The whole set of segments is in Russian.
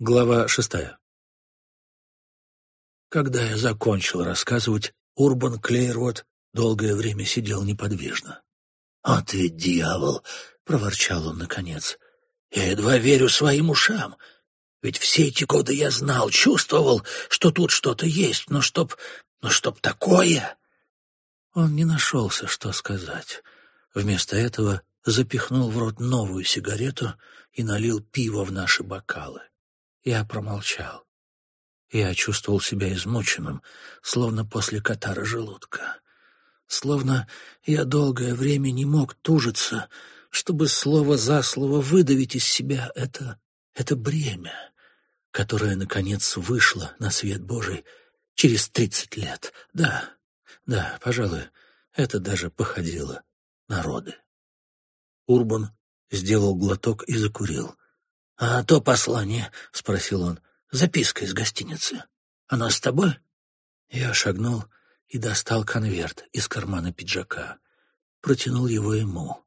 Глава шестая. Когда я закончил рассказывать, Урбан Клейрвуд долгое время сидел неподвижно. «А ты дьявол!» — проворчал он наконец. «Я едва верю своим ушам. Ведь все эти годы я знал, чувствовал, что тут что-то есть, но чтоб... но чтоб такое...» Он не нашелся, что сказать. Вместо этого запихнул в рот новую сигарету и налил пиво в наши бокалы. Я промолчал. Я чувствовал себя измученным, словно после катара желудка. Словно я долгое время не мог тужиться, чтобы слово за слово выдавить из себя это, это бремя, которое, наконец, вышло на свет Божий через тридцать лет. Да, да, пожалуй, это даже походило на роды. Урбан сделал глоток и закурил. «А то послание?» — спросил он. «Записка из гостиницы. Она с тобой?» Я шагнул и достал конверт из кармана пиджака. Протянул его ему.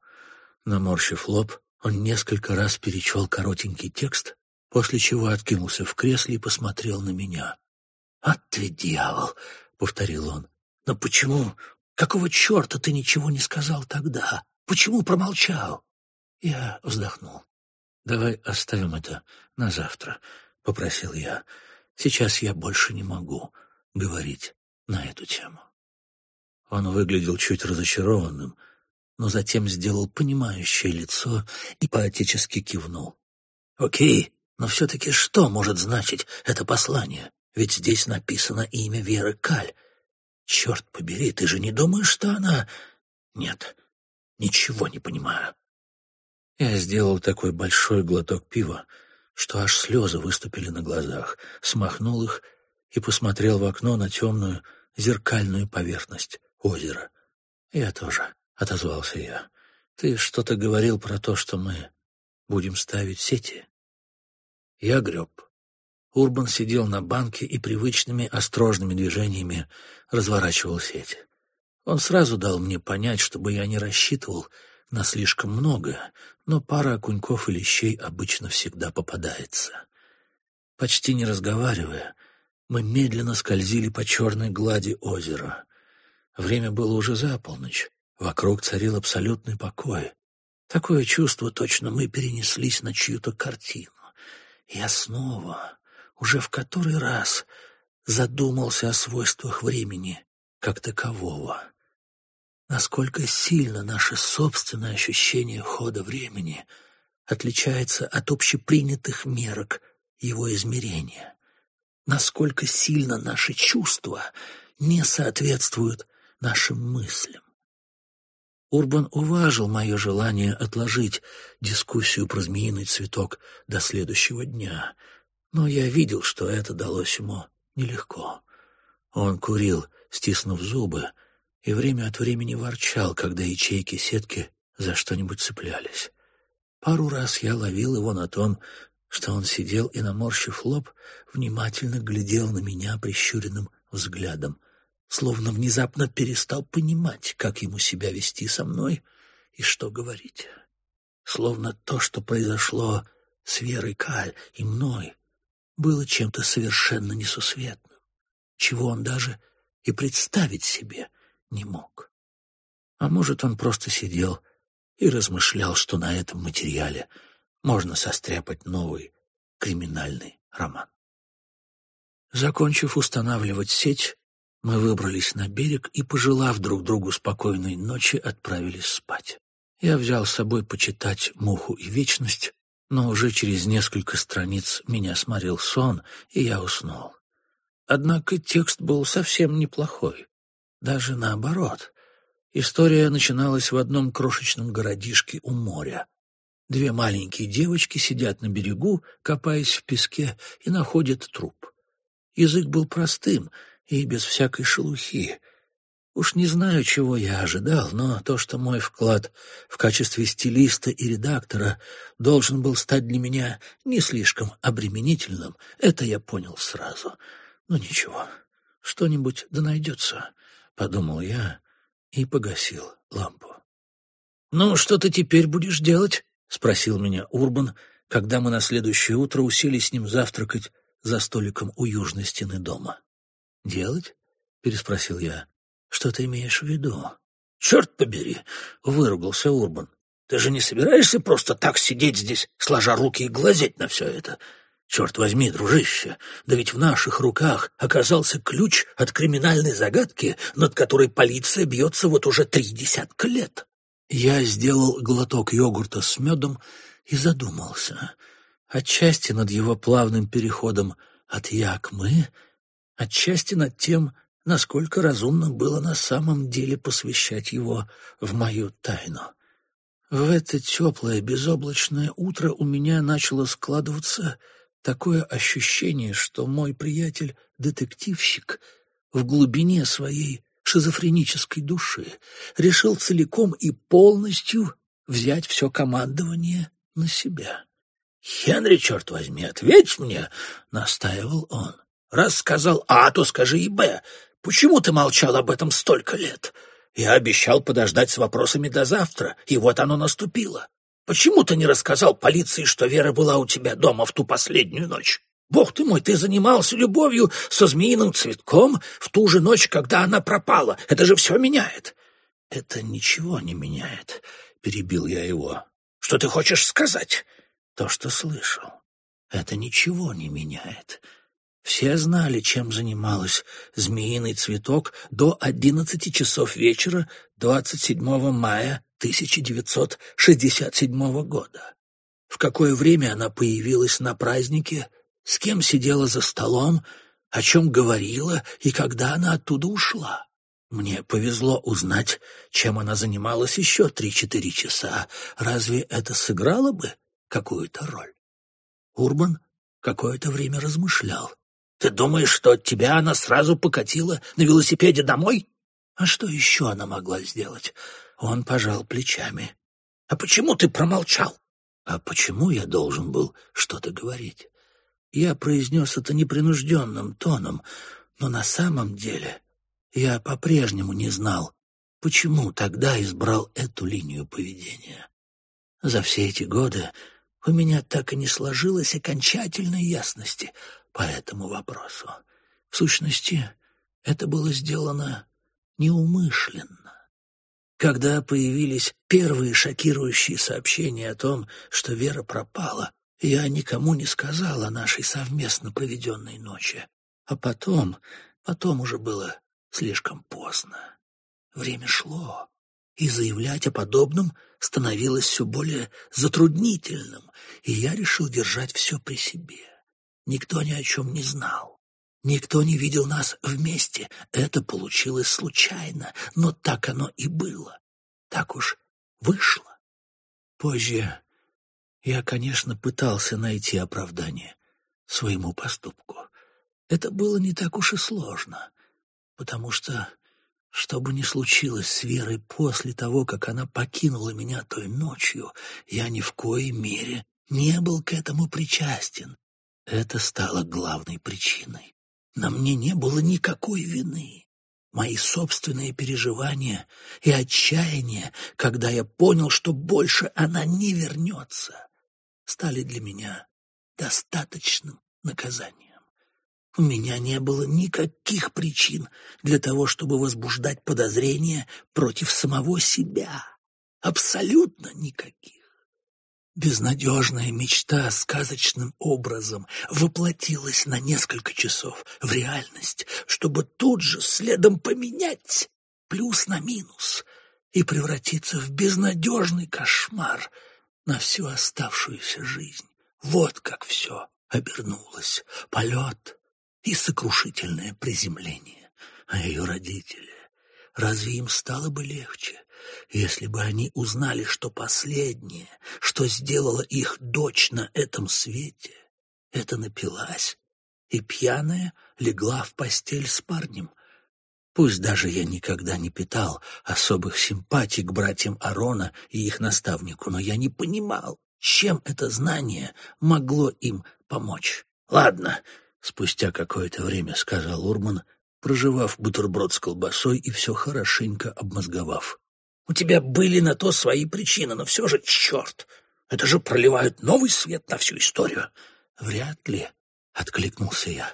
Наморщив лоб, он несколько раз перечел коротенький текст, после чего откинулся в кресле и посмотрел на меня. «А ты дьявол!» — повторил он. «Но почему? Какого черта ты ничего не сказал тогда? Почему промолчал?» Я вздохнул. «Давай оставим это на завтра», — попросил я. «Сейчас я больше не могу говорить на эту тему». Он выглядел чуть разочарованным, но затем сделал понимающее лицо и поотечески кивнул. «Окей, но все-таки что может значить это послание? Ведь здесь написано имя Веры Каль. Черт побери, ты же не думаешь, что она...» «Нет, ничего не понимаю». Я сделал такой большой глоток пива, что аж слезы выступили на глазах, смахнул их и посмотрел в окно на темную зеркальную поверхность озера. «Я тоже», — отозвался я. «Ты что-то говорил про то, что мы будем ставить сети?» Я греб. Урбан сидел на банке и привычными осторожными движениями разворачивал сеть. Он сразу дал мне понять, чтобы я не рассчитывал на слишком много, но пара окуньков и лещей обычно всегда попадается. Почти не разговаривая, мы медленно скользили по черной глади озера. Время было уже за полночь, вокруг царил абсолютный покой. Такое чувство точно мы перенеслись на чью-то картину. Я снова, уже в который раз, задумался о свойствах времени как такового насколько сильно наше собственное ощущение хода времени отличается от общепринятых мерок его измерения, насколько сильно наши чувства не соответствуют нашим мыслям. Урбан уважил мое желание отложить дискуссию про змеиный цветок до следующего дня, но я видел, что это далось ему нелегко. Он курил, стиснув зубы, и время от времени ворчал, когда ячейки сетки за что-нибудь цеплялись. Пару раз я ловил его на том, что он сидел и, наморщив лоб, внимательно глядел на меня прищуренным взглядом, словно внезапно перестал понимать, как ему себя вести со мной и что говорить. Словно то, что произошло с Верой Каль и мной, было чем-то совершенно несусветным, чего он даже и представить себе — не мог. А может, он просто сидел и размышлял, что на этом материале можно состряпать новый криминальный роман. Закончив устанавливать сеть, мы выбрались на берег и, пожелав друг другу спокойной ночи, отправились спать. Я взял с собой почитать «Муху и вечность», но уже через несколько страниц меня сморил сон, и я уснул. Однако текст был совсем неплохой. Даже наоборот. История начиналась в одном крошечном городишке у моря. Две маленькие девочки сидят на берегу, копаясь в песке, и находят труп. Язык был простым и без всякой шелухи. Уж не знаю, чего я ожидал, но то, что мой вклад в качестве стилиста и редактора должен был стать для меня не слишком обременительным, это я понял сразу. Но ничего, что-нибудь да найдется. — подумал я и погасил лампу. «Ну, что ты теперь будешь делать?» — спросил меня Урбан, когда мы на следующее утро уселись с ним завтракать за столиком у южной стены дома. «Делать?» — переспросил я. «Что ты имеешь в виду?» «Черт побери!» — выругался Урбан. «Ты же не собираешься просто так сидеть здесь, сложа руки и глазеть на все это? Черт возьми, дружище, да ведь в наших руках оказался ключ от криминальной загадки, над которой полиция бьется вот уже три десятка лет». Я сделал глоток йогурта с медом и задумался. Отчасти над его плавным переходом от «я» к «мы», отчасти над тем, насколько разумно было на самом деле посвящать его в мою тайну. В это теплое, безоблачное утро у меня начало складываться такое ощущение, что мой приятель-детективщик в глубине своей шизофренической души решил целиком и полностью взять все командование на себя. «Хенри, черт возьми, ответь мне!» — настаивал он. «Раз сказал А, то скажи и Б. Почему ты молчал об этом столько лет? Я обещал подождать с вопросами до завтра, и вот оно наступило. Почему ты не рассказал полиции, что Вера была у тебя дома в ту последнюю ночь? Бог ты мой, ты занимался любовью со змеиным цветком в ту же ночь, когда она пропала. Это же все меняет. Это ничего не меняет, перебил я его. Что ты хочешь сказать? То, что слышал. Это ничего не меняет. Все знали, чем занималась «Змеиный цветок» до одиннадцати часов вечера 27 мая 1967 года. В какое время она появилась на празднике, с кем сидела за столом, о чем говорила и когда она оттуда ушла. Мне повезло узнать, чем она занималась еще три-четыре часа. Разве это сыграло бы какую-то роль? Урбан какое-то время размышлял. Ты думаешь, что от тебя она сразу покатила на велосипеде домой? А что еще она могла сделать? Он пожал плечами. А почему ты промолчал? А почему я должен был что-то говорить? Я произнес это непринужденным тоном, но на самом деле я по-прежнему не знал, почему тогда избрал эту линию поведения. За все эти годы у меня так и не сложилось окончательной ясности по этому вопросу. В сущности, это было сделано неумышленно. Когда появились первые шокирующие сообщения о том, что Вера пропала, я никому не сказал о нашей совместно проведенной ночи. А потом, потом уже было слишком поздно. Время шло, и заявлять о подобном становилось все более затруднительным, и я решил держать все при себе. Никто ни о чем не знал. Никто не видел нас вместе. Это получилось случайно, но так оно и было. Так уж вышло. Позже я, конечно, пытался найти оправдание своему поступку. Это было не так уж и сложно, потому что, что бы ни случилось с Верой после того, как она покинула меня той ночью, я ни в коей мере не был к этому причастен. Это стало главной причиной. На мне не было никакой вины. Мои собственные переживания и отчаяние, когда я понял, что больше она не вернется, стали для меня достаточным наказанием. У меня не было никаких причин для того, чтобы возбуждать подозрения против самого себя. Абсолютно никаких. Безнадежная мечта сказочным образом воплотилась на несколько часов в реальность, чтобы тут же следом поменять плюс на минус и превратиться в безнадежный кошмар на всю оставшуюся жизнь. Вот как все обернулось. Полет и сокрушительное приземление. А ее родители... Разве им стало бы легче, если бы они узнали, что последнее, что сделала их дочь на этом свете, это напилась и пьяная легла в постель с парнем. Пусть даже я никогда не питал особых симпатий к братьям Арона и их наставнику, но я не понимал, чем это знание могло им помочь. «Ладно», — спустя какое-то время сказал Урман, проживав бутерброд с колбасой и все хорошенько обмозговав. У тебя были на то свои причины, но все же, черт, Это же проливает новый свет на всю историю. Вряд ли, — откликнулся я.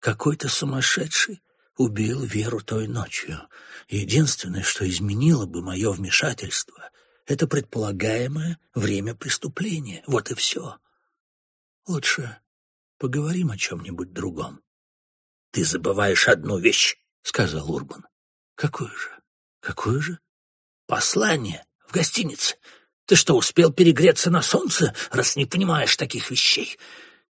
Какой-то сумасшедший убил Веру той ночью. Единственное, что изменило бы мое вмешательство, это предполагаемое время преступления. Вот и все. Лучше поговорим о чем-нибудь другом. — Ты забываешь одну вещь, — сказал Урбан. — Какую же? Какую же? — Послание в гостинице. Ты что, успел перегреться на солнце, раз не понимаешь таких вещей?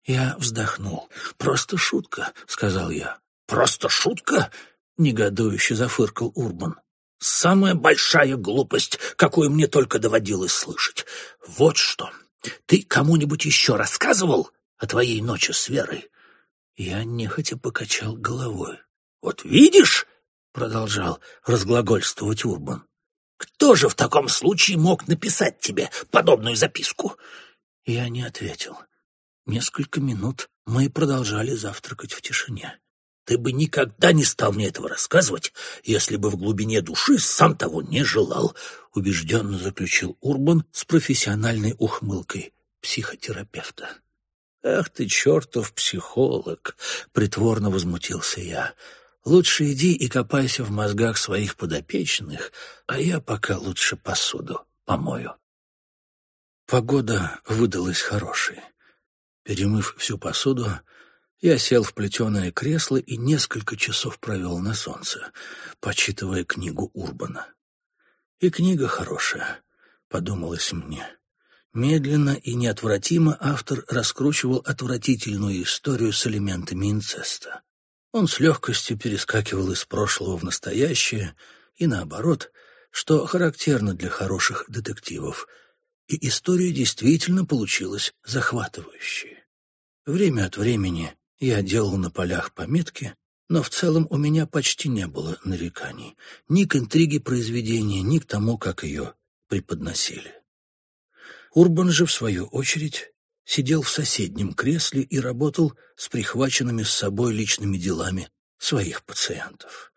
Я вздохнул. «Просто шутка», — сказал я. «Просто шутка?» — негодующе зафыркал Урбан. «Самая большая глупость, какую мне только доводилось слышать. Вот что. Ты кому-нибудь еще рассказывал о твоей ночи с Верой?» Я нехотя покачал головой. «Вот видишь?» — продолжал разглагольствовать Урбан. «Кто же в таком случае мог написать тебе подобную записку?» Я не ответил. Несколько минут мы продолжали завтракать в тишине. Ты бы никогда не стал мне этого рассказывать, если бы в глубине души сам того не желал, — убежденно заключил Урбан с профессиональной ухмылкой психотерапевта. «Ах ты, чертов психолог!» — притворно возмутился я. «Лучше иди и копайся в мозгах своих подопечных, а я пока лучше посуду помою». Погода выдалась хорошей. Перемыв всю посуду, я сел в плетеное кресло и несколько часов провел на солнце, почитывая книгу Урбана. И книга хорошая, подумалось мне. Медленно и неотвратимо автор раскручивал отвратительную историю с элементами инцеста. Он с легкостью перескакивал из прошлого в настоящее и наоборот, что характерно для хороших детективов — и история действительно получилась захватывающей. Время от времени я делал на полях пометки, но в целом у меня почти не было нареканий ни к интриге произведения, ни к тому, как ее преподносили. Урбан же, в свою очередь, сидел в соседнем кресле и работал с прихваченными с собой личными делами своих пациентов.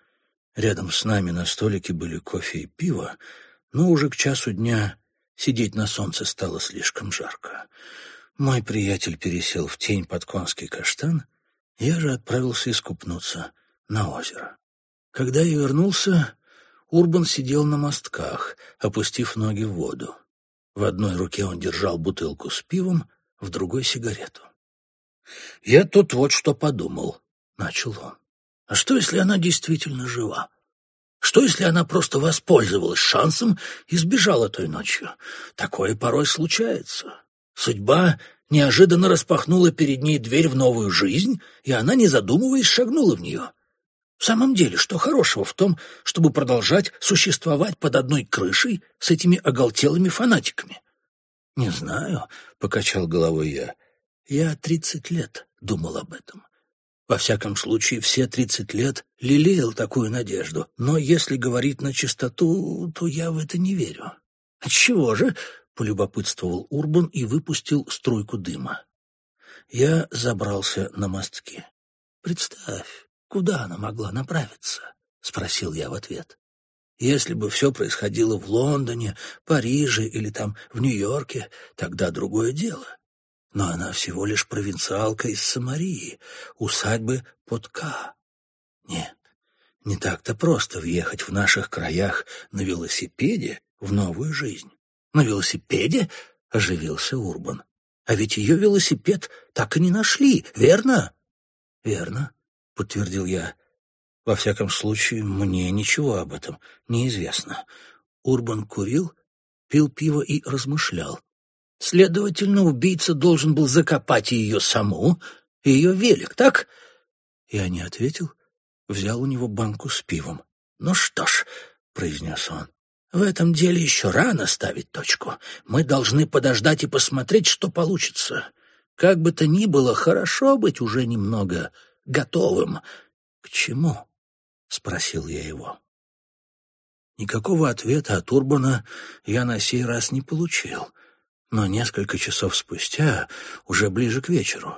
Рядом с нами на столике были кофе и пиво, но уже к часу дня Сидеть на солнце стало слишком жарко. Мой приятель пересел в тень под конский каштан, я же отправился искупнуться на озеро. Когда я вернулся, Урбан сидел на мостках, опустив ноги в воду. В одной руке он держал бутылку с пивом, в другой — сигарету. «Я тут вот что подумал», — начал он. «А что, если она действительно жива? Что, если она просто воспользовалась шансом и сбежала той ночью? Такое порой случается. Судьба неожиданно распахнула перед ней дверь в новую жизнь, и она, не задумываясь, шагнула в нее. В самом деле, что хорошего в том, чтобы продолжать существовать под одной крышей с этими оголтелыми фанатиками? — Не знаю, — покачал головой я. Я тридцать лет думал об этом. Во всяком случае, все тридцать лет лелеял такую надежду, но если говорить на чистоту, то я в это не верю. «Чего же?» — полюбопытствовал Урбан и выпустил струйку дыма. Я забрался на мостки. «Представь, куда она могла направиться?» — спросил я в ответ. «Если бы все происходило в Лондоне, Париже или там в Нью-Йорке, тогда другое дело но она всего лишь провинциалка из Самарии, усадьбы под К. Нет, не так-то просто въехать в наших краях на велосипеде в новую жизнь. На велосипеде? — оживился Урбан. А ведь ее велосипед так и не нашли, верно? Верно, — подтвердил я. Во всяком случае, мне ничего об этом не известно. Урбан курил, пил пиво и размышлял. Следовательно, убийца должен был закопать ее саму, ее велик, так? Я не ответил, взял у него банку с пивом. «Ну что ж», — произнес он, — «в этом деле еще рано ставить точку. Мы должны подождать и посмотреть, что получится. Как бы то ни было, хорошо быть уже немного готовым». «К чему?» — спросил я его. Никакого ответа от Урбана я на сей раз не получил — но несколько часов спустя, уже ближе к вечеру,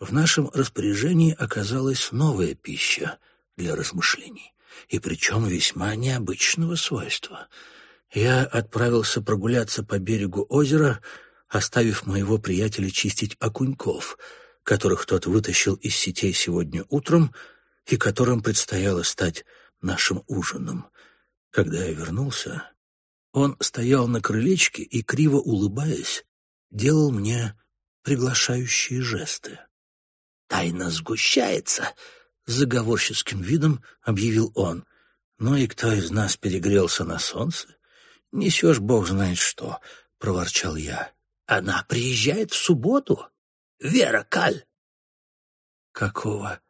в нашем распоряжении оказалась новая пища для размышлений, и причем весьма необычного свойства. Я отправился прогуляться по берегу озера, оставив моего приятеля чистить окуньков, которых тот вытащил из сетей сегодня утром и которым предстояло стать нашим ужином. Когда я вернулся, он стоял на крылечке и, криво улыбаясь, делал мне приглашающие жесты. «Тайна сгущается!» — заговорческим видом объявил он. «Ну и кто из нас перегрелся на солнце? Несешь бог знает что!» — проворчал я. «Она приезжает в субботу? Вера Каль!» «Какого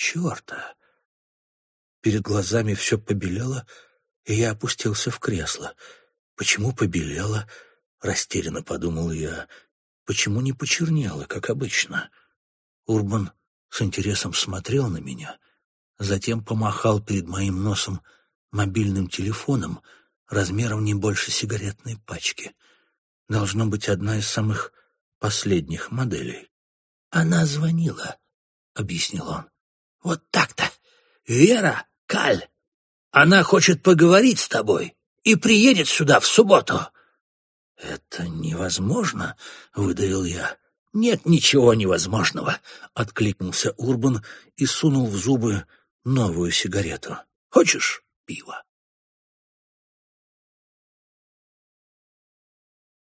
черта?» Перед глазами все побелело, и я опустился в кресло. «Почему побелело?» — растерянно подумал я. «Почему не почернело, как обычно?» Урбан с интересом смотрел на меня, затем помахал перед моим носом мобильным телефоном размером не больше сигаретной пачки. Должно быть одна из самых последних моделей. «Она звонила», — объяснил он. «Вот так-то. Вера, Каль, она хочет поговорить с тобой и приедет сюда в субботу». «Это невозможно», — выдавил я. «Нет ничего невозможного», — откликнулся Урбан и сунул в зубы новую сигарету. «Хочешь пива?»